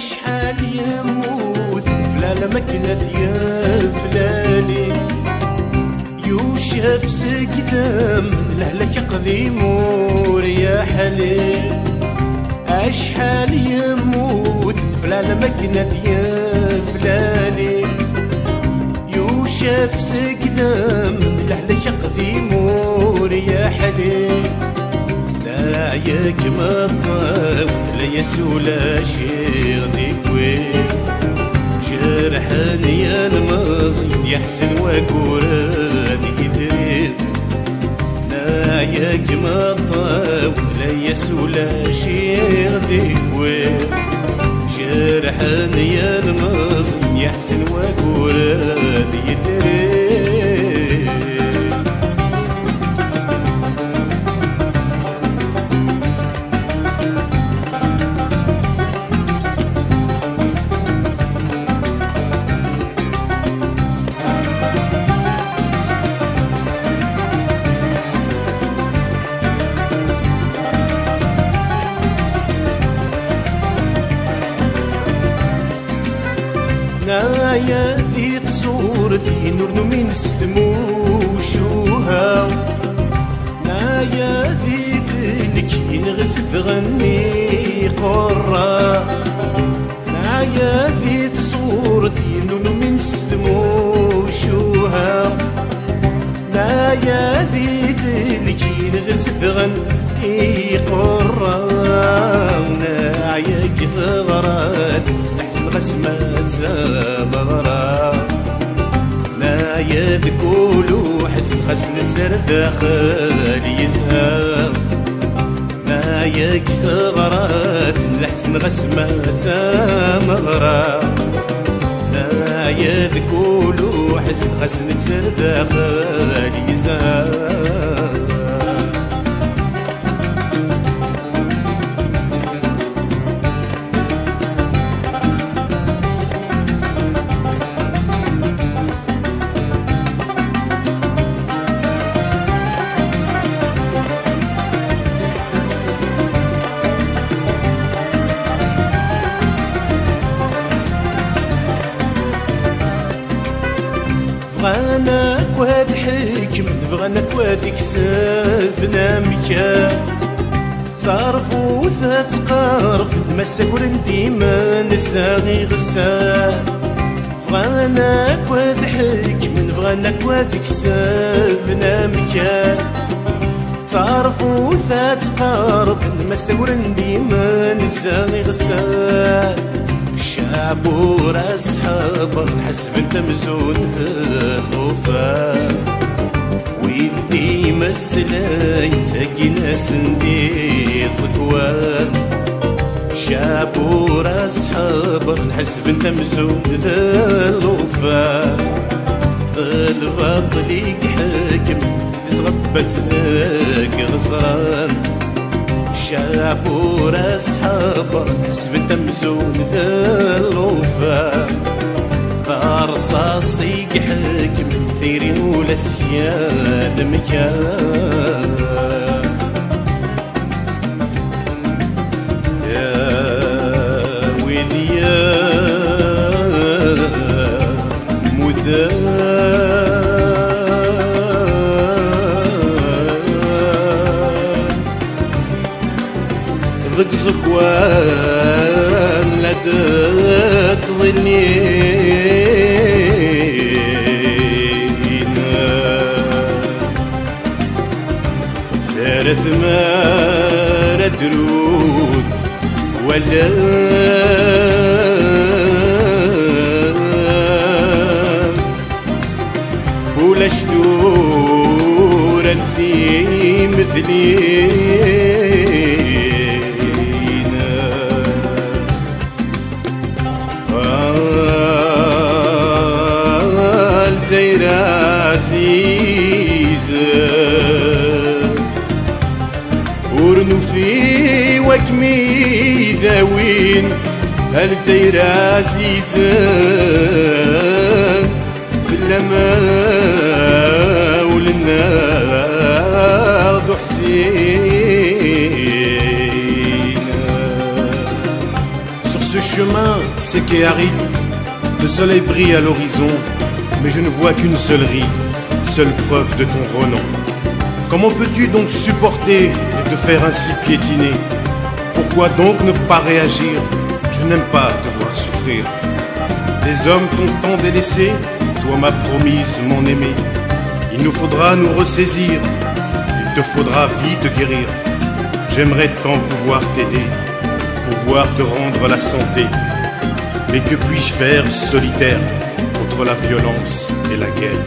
يموت فلالة مكنة يا فلالي يوشف سقدام لهلك قديم وريا حلي. أشحال يموت فلالة مكنة يا فلالي يوشف سقدام لهلك قديم وريا حلي. لا ياك مطاو لا يسولا شي غديك وين جرحان يا الماضي يحزن وكوران يدري لا ياك مطاو لا يسولا شي غديك وين جرحان يا الماضي يحزن وكوران يدري نايا في تصورتي نور من ستموشوها نايا في ذلك ينغس تغني قرة. نايا في تصورتي نور من ستموشوها نايا في ذلك ينغس تغني قرة. نايا كثغرات غسمات مغرى لا يذكولوا حسن خسن سر داخل يسهام ما يكثغرات لحسن غسمات مغرى لا يذكولوا حسن خسن سر داخل يسهام حكم بغانا كواد كسفنا مكان تعرفو ذات قارف نمسك ديما نساغي غسان بغانا كواد حكم بغانا كواد كسفنا مكان تعرفو ذات قارف نمسك ديما نساغي غسان شعب وراس حبر حسب انت مزون الوفا السلاي تاقي ناس ندير صكوان شعب وراس حبر حسب أنت مزون الوفا. الفاضل يحكم تزغبت ذاك غصران. شعب وراس حبر حسب تمزون ذا الوفا. رصاص يحكم ثيرين ولا سياد مكان. يا ضق زكوان لا تظنينا ثالث ما ردرود ولا فول شدورا في مثلينا قال زير ذاوين الزير عزيزة في اللماء وللنار ذو حسين Sur ce chemin sec et aride. Le soleil brille à l'horizon, mais je ne vois qu'une seule ride, seule preuve de ton renom. Comment peux-tu donc supporter de te faire ainsi piétiner Pourquoi donc ne pas réagir? Je n'aime pas te voir souffrir. Les hommes t'ont tant délaissé, toi m'as promise mon aimé. Il nous faudra nous ressaisir, il te faudra vite guérir. J'aimerais tant pouvoir t'aider, pouvoir te rendre la santé. Mais que puis-je faire solitaire contre la violence et la guerre?